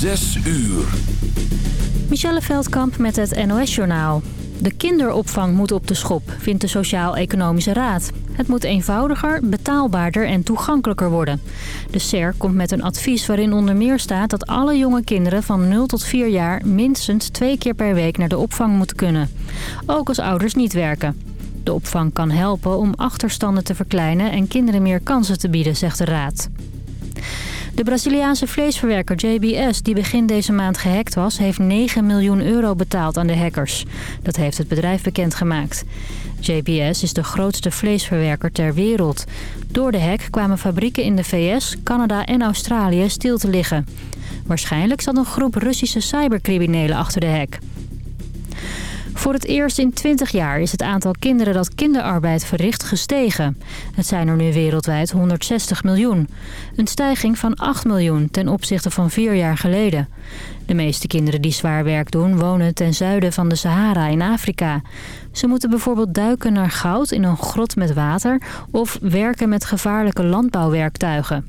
Zes uur. Michelle Veldkamp met het NOS-journaal. De kinderopvang moet op de schop, vindt de Sociaal-Economische Raad. Het moet eenvoudiger, betaalbaarder en toegankelijker worden. De SER komt met een advies waarin onder meer staat dat alle jonge kinderen van 0 tot 4 jaar minstens twee keer per week naar de opvang moeten kunnen. Ook als ouders niet werken. De opvang kan helpen om achterstanden te verkleinen en kinderen meer kansen te bieden, zegt de Raad. De Braziliaanse vleesverwerker JBS, die begin deze maand gehackt was... heeft 9 miljoen euro betaald aan de hackers. Dat heeft het bedrijf bekendgemaakt. JBS is de grootste vleesverwerker ter wereld. Door de hack kwamen fabrieken in de VS, Canada en Australië stil te liggen. Waarschijnlijk zat een groep Russische cybercriminelen achter de hack. Voor het eerst in 20 jaar is het aantal kinderen dat kinderarbeid verricht gestegen. Het zijn er nu wereldwijd 160 miljoen. Een stijging van 8 miljoen ten opzichte van vier jaar geleden. De meeste kinderen die zwaar werk doen wonen ten zuiden van de Sahara in Afrika. Ze moeten bijvoorbeeld duiken naar goud in een grot met water... of werken met gevaarlijke landbouwwerktuigen.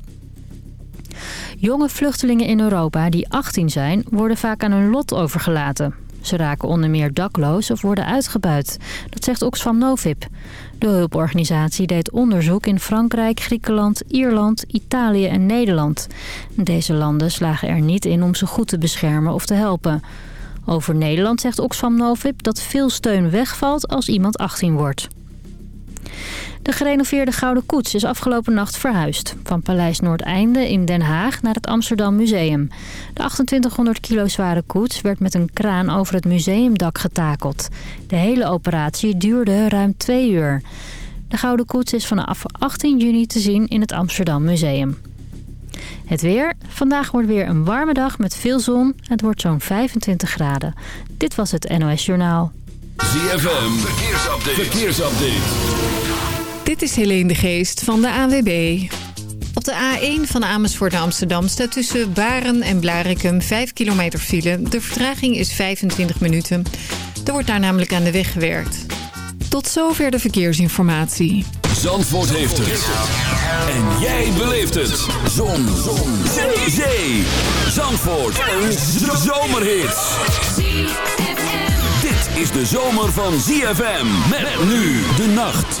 Jonge vluchtelingen in Europa die 18 zijn, worden vaak aan hun lot overgelaten. Ze raken onder meer dakloos of worden uitgebuit. Dat zegt Oxfam Novib. De hulporganisatie deed onderzoek in Frankrijk, Griekenland, Ierland, Italië en Nederland. Deze landen slagen er niet in om ze goed te beschermen of te helpen. Over Nederland zegt Oxfam Novib dat veel steun wegvalt als iemand 18 wordt. De gerenoveerde Gouden Koets is afgelopen nacht verhuisd. Van Paleis Noordeinde in Den Haag naar het Amsterdam Museum. De 2800 kilo zware koets werd met een kraan over het museumdak getakeld. De hele operatie duurde ruim twee uur. De Gouden Koets is vanaf 18 juni te zien in het Amsterdam Museum. Het weer. Vandaag wordt weer een warme dag met veel zon. Het wordt zo'n 25 graden. Dit was het NOS Journaal. ZFM. Verkeersupdate. Verkeersupdate. Dit is Helene de Geest van de AWB. Op de A1 van Amersfoort naar Amsterdam staat tussen Baren en Blarikum 5 kilometer file. De vertraging is 25 minuten. Er wordt daar namelijk aan de weg gewerkt. Tot zover de verkeersinformatie. Zandvoort heeft het. En jij beleeft het. Zon. Zon. Zee. Zandvoort. Een zomerhit. Dit is de zomer van ZFM. Met nu de nacht.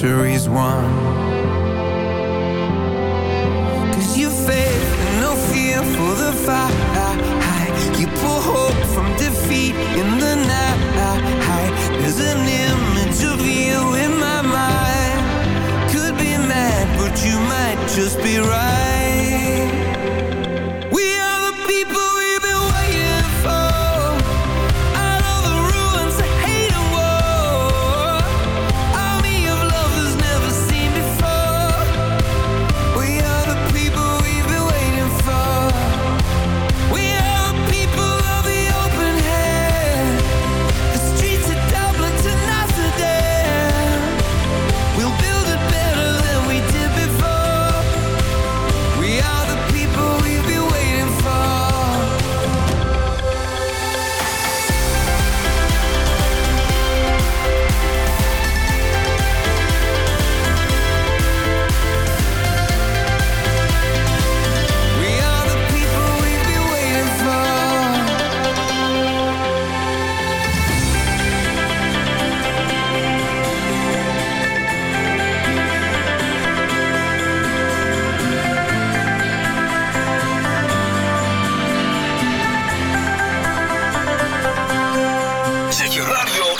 victory's won.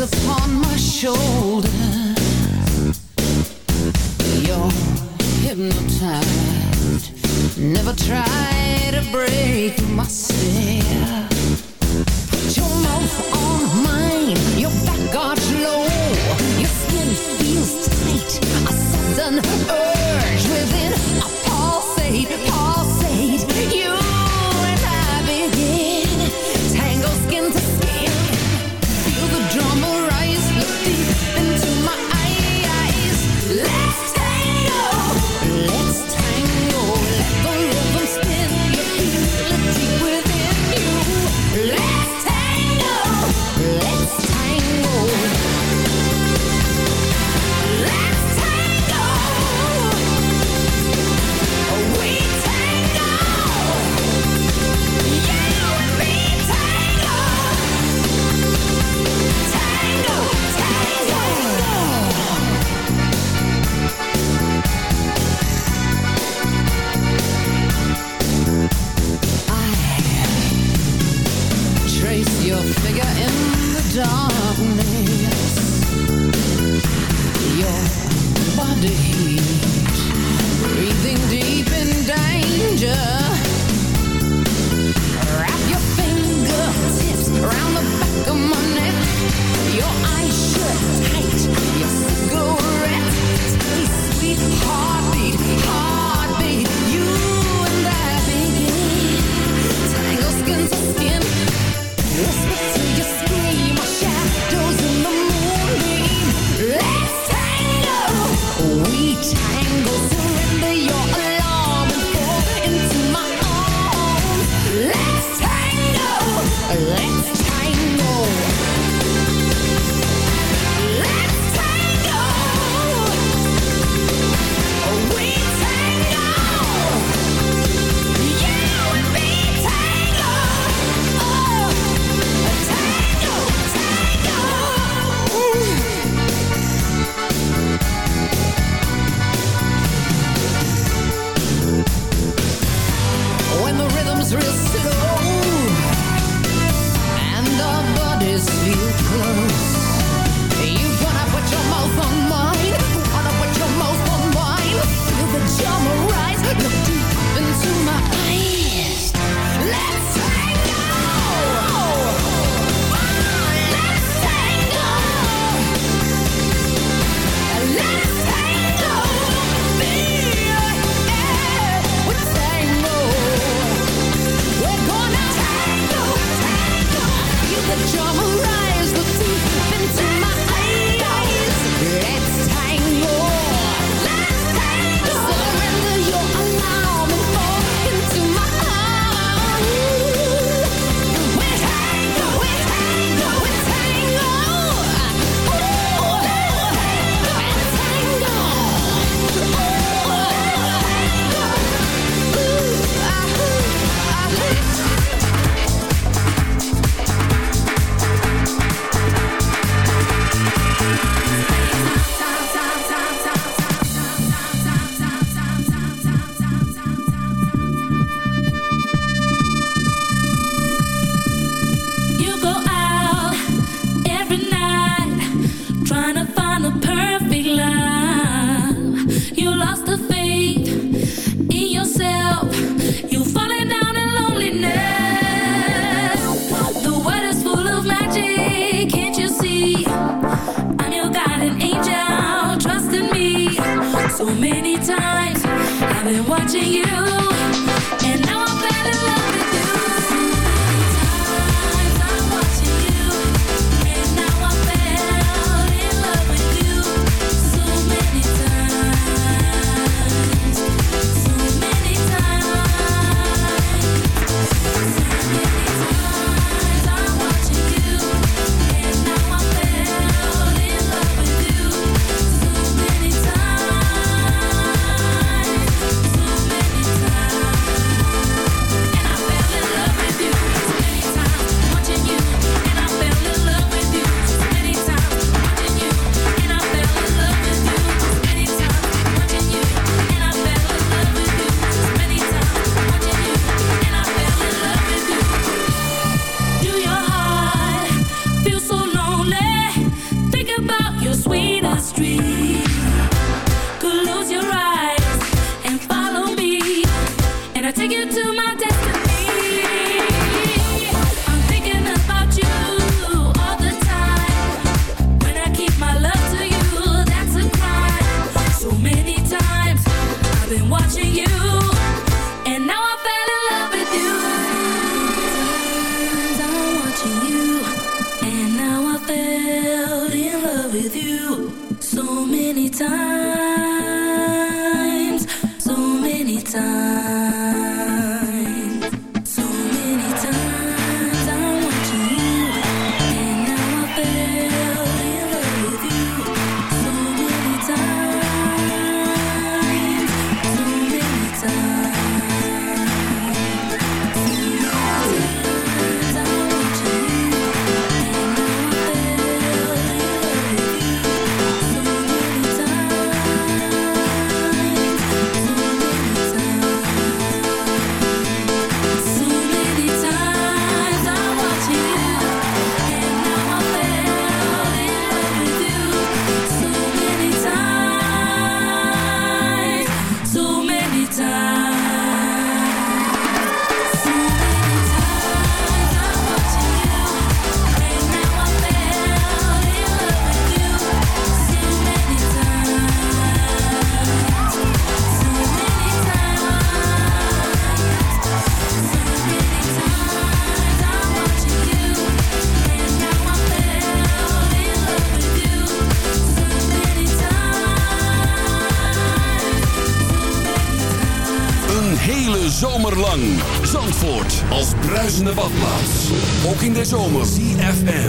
upon my shoulder, You're hypnotized. Never try to break my spell Put your mouth on mine. Your back arch low. Your skin feels tight. A sudden urge Sometimes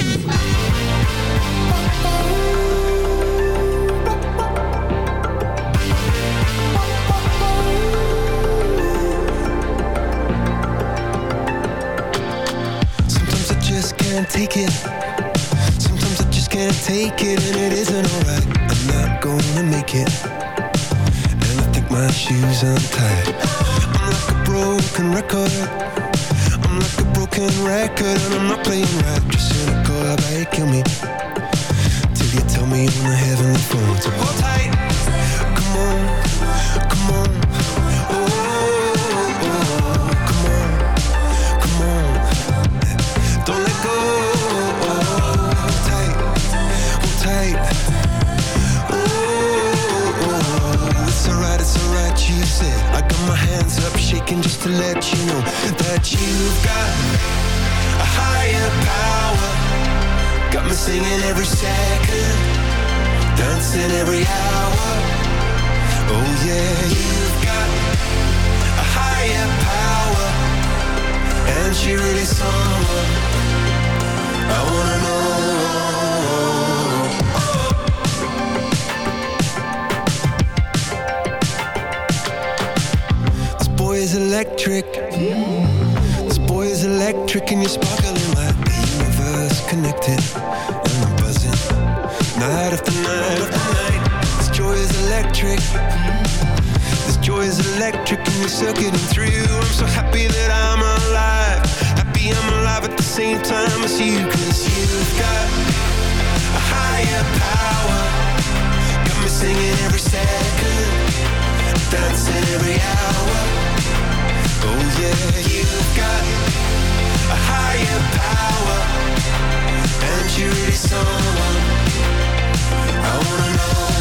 I just can't take it. Sometimes I just can't take it, and it isn't alright. I'm not gonna make it. And I think my shoes untied. I'm like a broken record. I'm like a broken record and I'm not playing right Just cynical, I bet kill me. Till you tell me on the heavenly phone. So hold tight, come on, come on. Oh, oh, oh. Come on, come on. Don't let go. Hold tight, hold tight. Oh, oh, oh, It's alright, it's alright, you said. I got my hands up shaking just to let been singing every second, dancing every hour. Oh yeah, you've got a higher power, and she really someone I wanna know. Oh. This boy electric. This boy is electric, and you're sparkling like the universe connected electric. Mm-hmm. This joy is electric and you're circuiting through. I'm so happy that I'm alive. Happy I'm alive at the same time as you. Cause you've got a higher power. Got me singing every second. Dancing every hour. Oh yeah. You've got a higher power. And you're really someone I wanna know.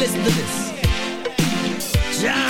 listen to this. John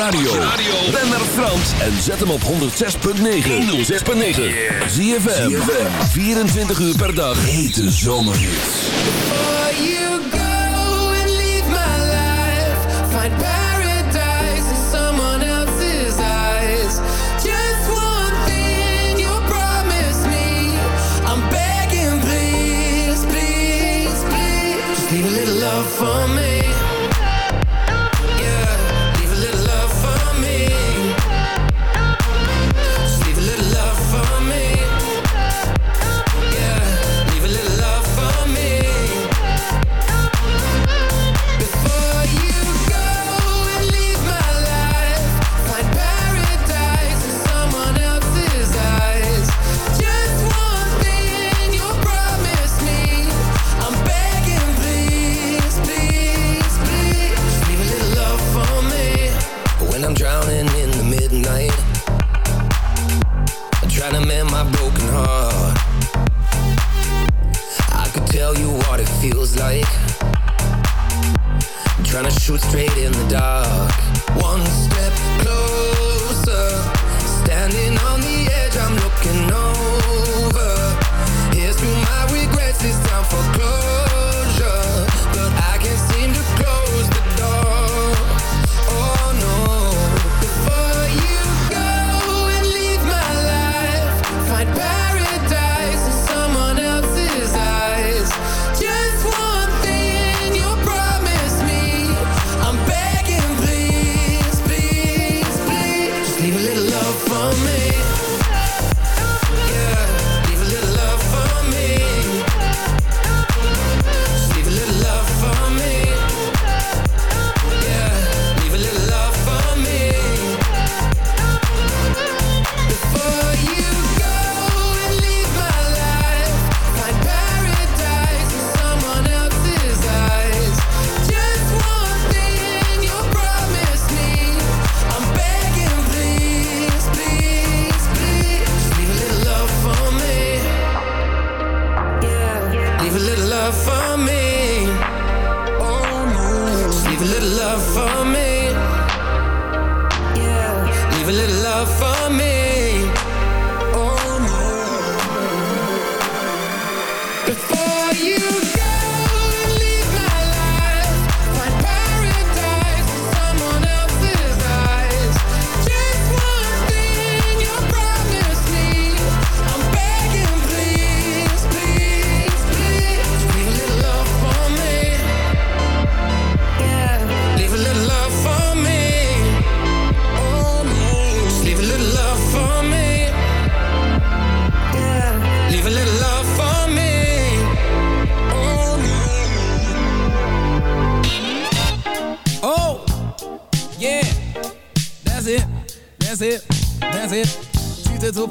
radio. Ben naar Frans en zet hem op 106.9. 106.9. Zie je 24 uur per dag. Hete zomerhits. Before you go and leave my life, find paradise in someone else's eyes. Just one thing you promise me. I'm begging, please, please, please. Just leave a little love for me. Trying to shoot straight in the dark.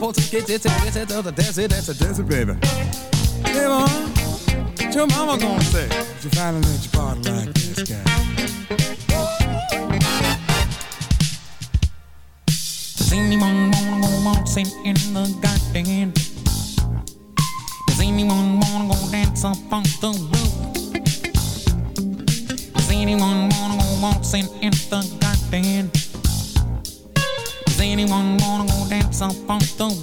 The two folks get it, get it, it, that's it, that's it, baby. Hey, mom, what your mama gonna say? If you finally let your body like this guy. Does anyone wanna go waltzing in the garden?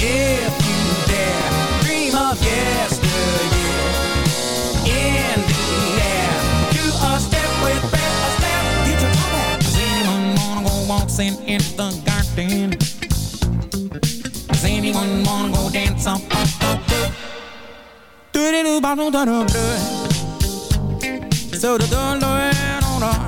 If you dare dream of yesteryear in the air, do a step with Fred Astaire. Get your mama. waltzing in the garden? Does anyone wanna go dance on the roof? Do do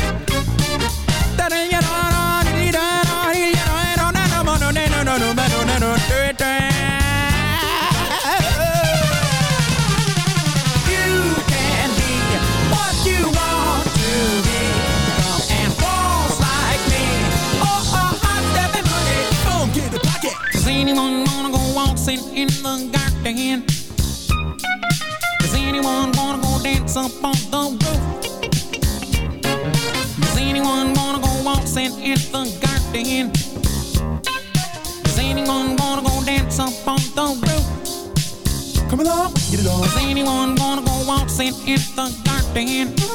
stand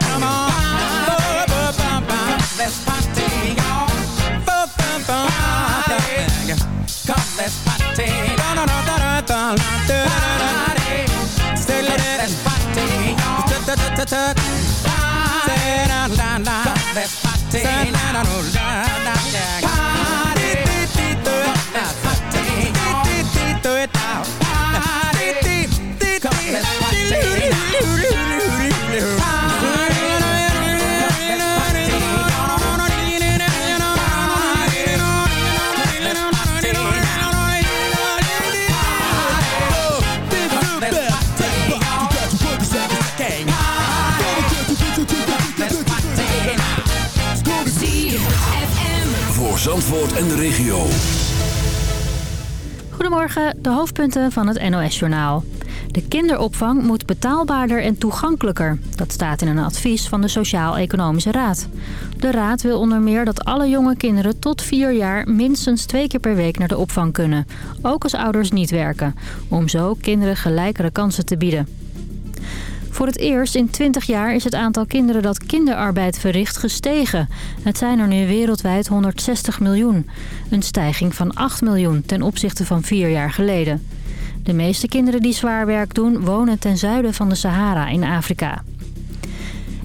Come on. Let's party, y'all. Come, let's party. Say, let's party, y'all. Say, la, la. Come, let's party. Say, la, la, la. Zandvoort en de regio. Goedemorgen, de hoofdpunten van het NOS-journaal. De kinderopvang moet betaalbaarder en toegankelijker. Dat staat in een advies van de Sociaal-Economische Raad. De raad wil onder meer dat alle jonge kinderen tot 4 jaar... minstens twee keer per week naar de opvang kunnen. Ook als ouders niet werken. Om zo kinderen gelijkere kansen te bieden. Voor het eerst in 20 jaar is het aantal kinderen dat kinderarbeid verricht gestegen. Het zijn er nu wereldwijd 160 miljoen. Een stijging van 8 miljoen ten opzichte van vier jaar geleden. De meeste kinderen die zwaar werk doen wonen ten zuiden van de Sahara in Afrika.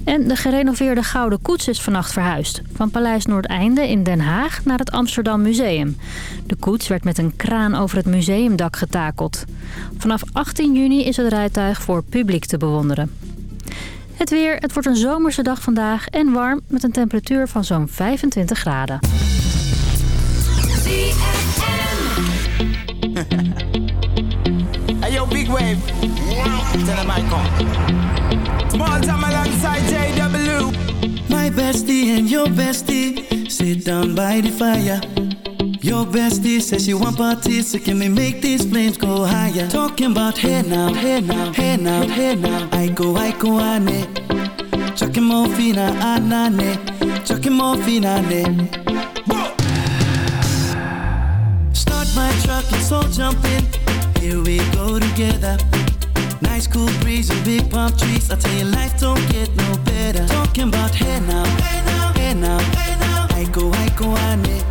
En de gerenoveerde Gouden Koets is vannacht verhuisd. Van Paleis Noordeinde in Den Haag naar het Amsterdam Museum. De koets werd met een kraan over het museumdak getakeld. Vanaf 18 juni is het rijtuig voor publiek te bewonderen. Het weer, het wordt een zomerse dag vandaag en warm met een temperatuur van zo'n 25 graden. Hey yo, big wave. Tell them I come. Bestie and your bestie sit down by the fire. Your bestie says she want parties, so can we make these flames go higher? Talking about hey now, hey now, hey now, hey now. I go, I go, ane. Chucking more fina, ah, anane. Ah, Chucking more fina, ne. Start my truck, let's all jump in. Here we go together. Nice cool breeze and big palm trees. I tell you, life don't get no better. Talking about hey now, hey now, hey now, hey now. I go, I go, ane.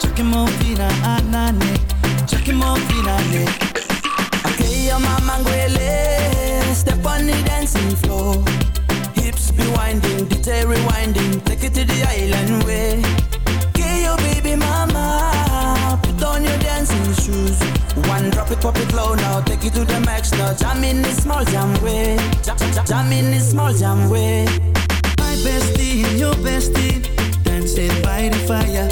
Chucking more fina, anane. Chucking more fina, ne. Okay, your mama ngwele Step on the dancing floor Hips be winding, detail rewinding Take it to the island way Okay, your baby mama Put on your dancing shoes One drop it, pop it low now Take it to the max now Jam in the small jam way Jam, jam, jam in the small jam way My bestie and your bestie dancing by the fire.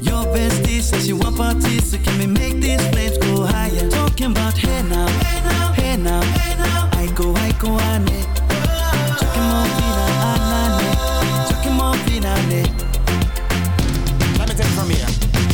Your bestie says she want parties, so can we make these flames go higher? Talking about hey now, hey now, hey now, hey now. I go, I go, ane. Chucking more fina, anane. Chucking more fina, ne. Let me take it from here.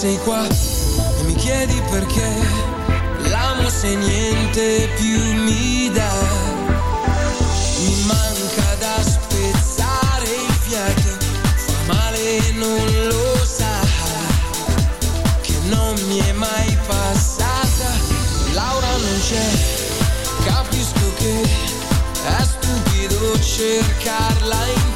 Sei qua e mi chiedi perché. Se niente più mi dà. Mi manca da spezzare il fiato. Fa male e non lo sa. Che non mi è mai passata. Laura non c'è, capisco che è stupido cercarla in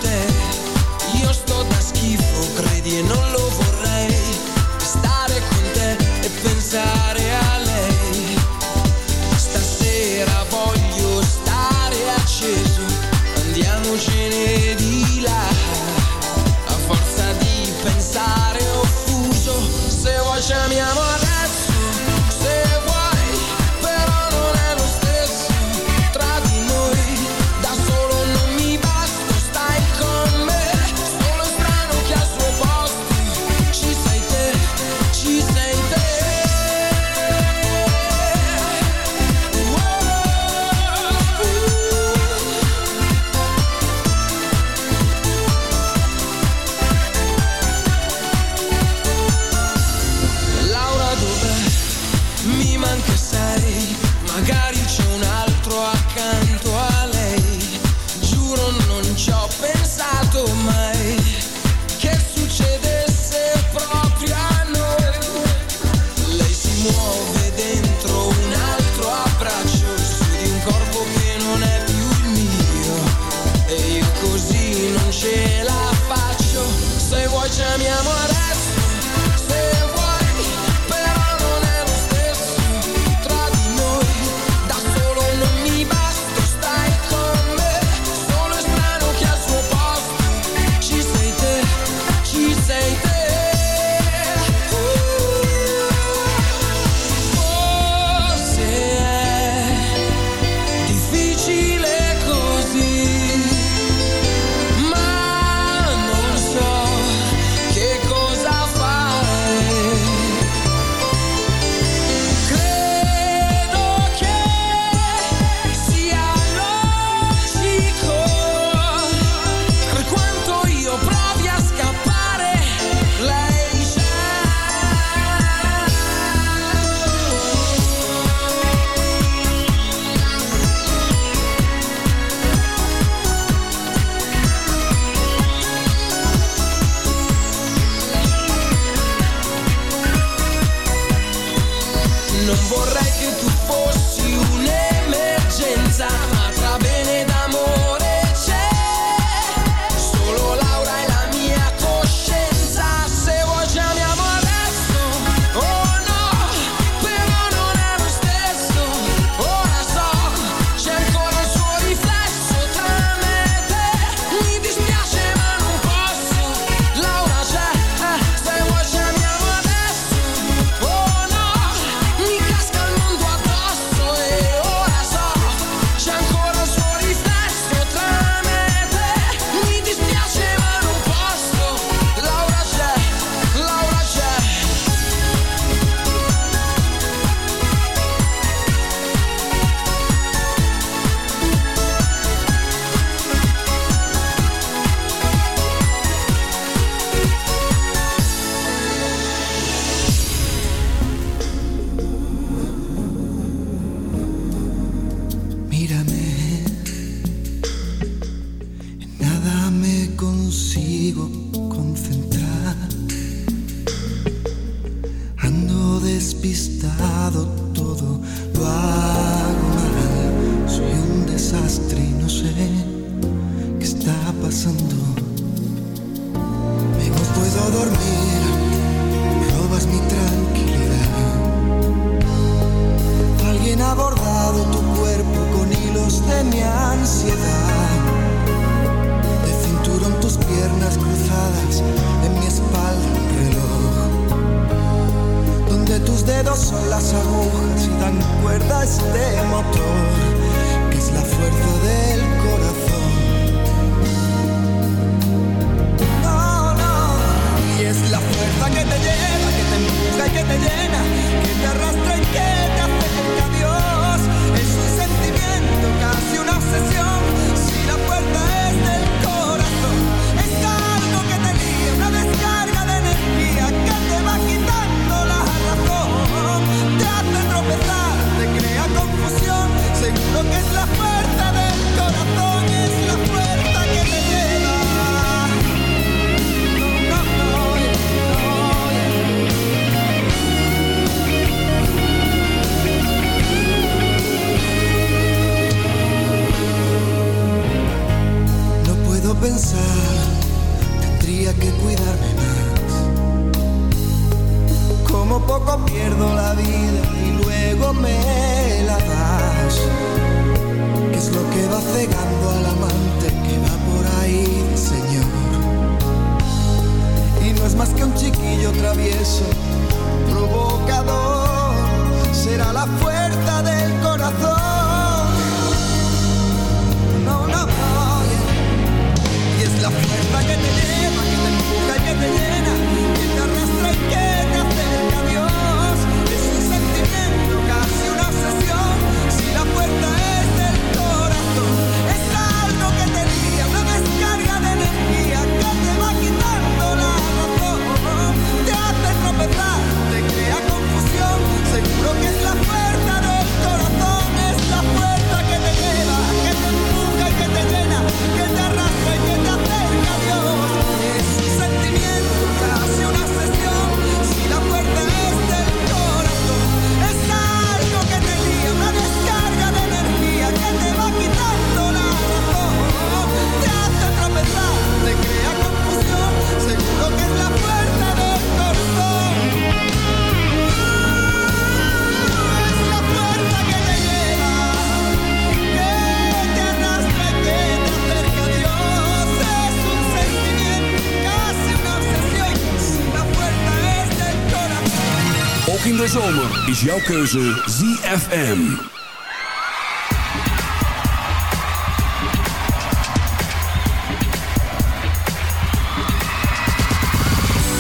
jouw keuze ZFM.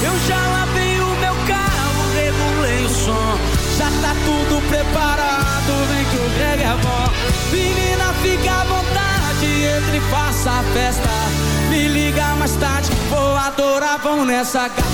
Eu já lavei o meu carro, regulei o som. Já tá tudo preparado, vem que o reggae é bom. Menina, fica à vontade, entre e faça a festa. Me liga mais tarde, vou adorar, vão nessa casa.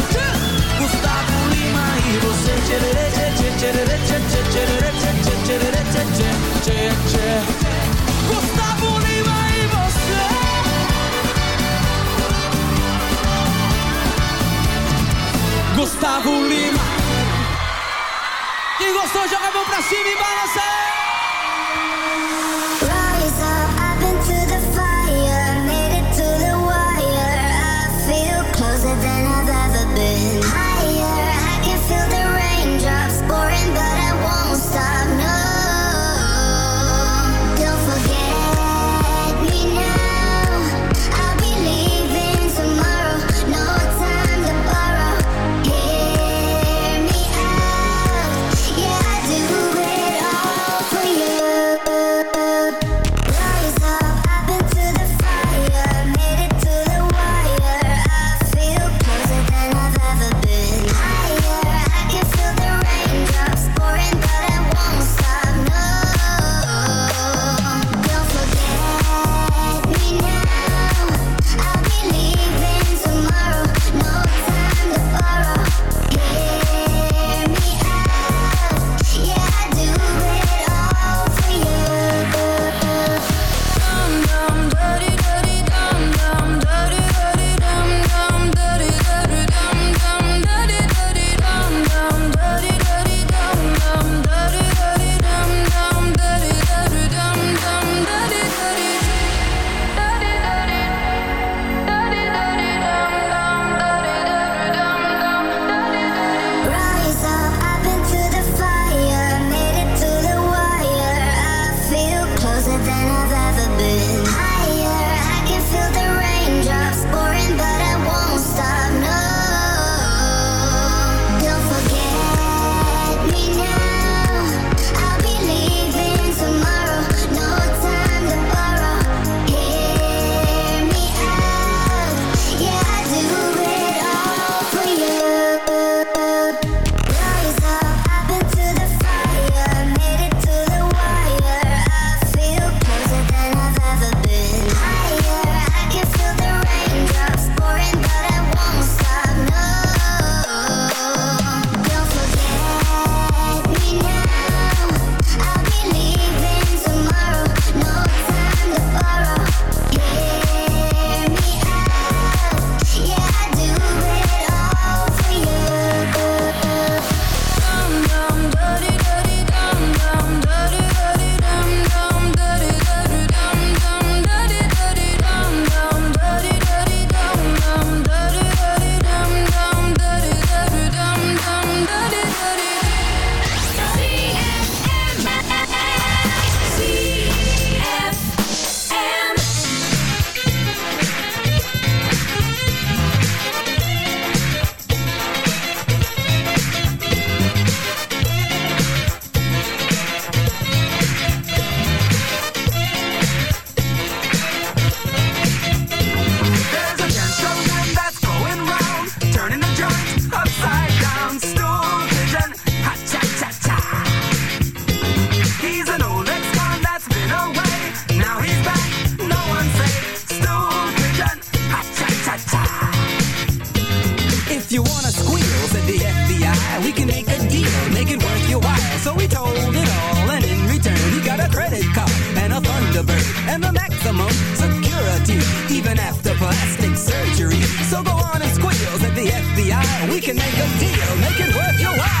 Vivi Balasa. wanna the FBI, we can make a deal, make it worth your while. So he told it all, and in return, he got a credit card and a Thunderbird and the maximum security, even after plastic surgery. So go on and squeals at the FBI, we can make a deal, make it worth your while.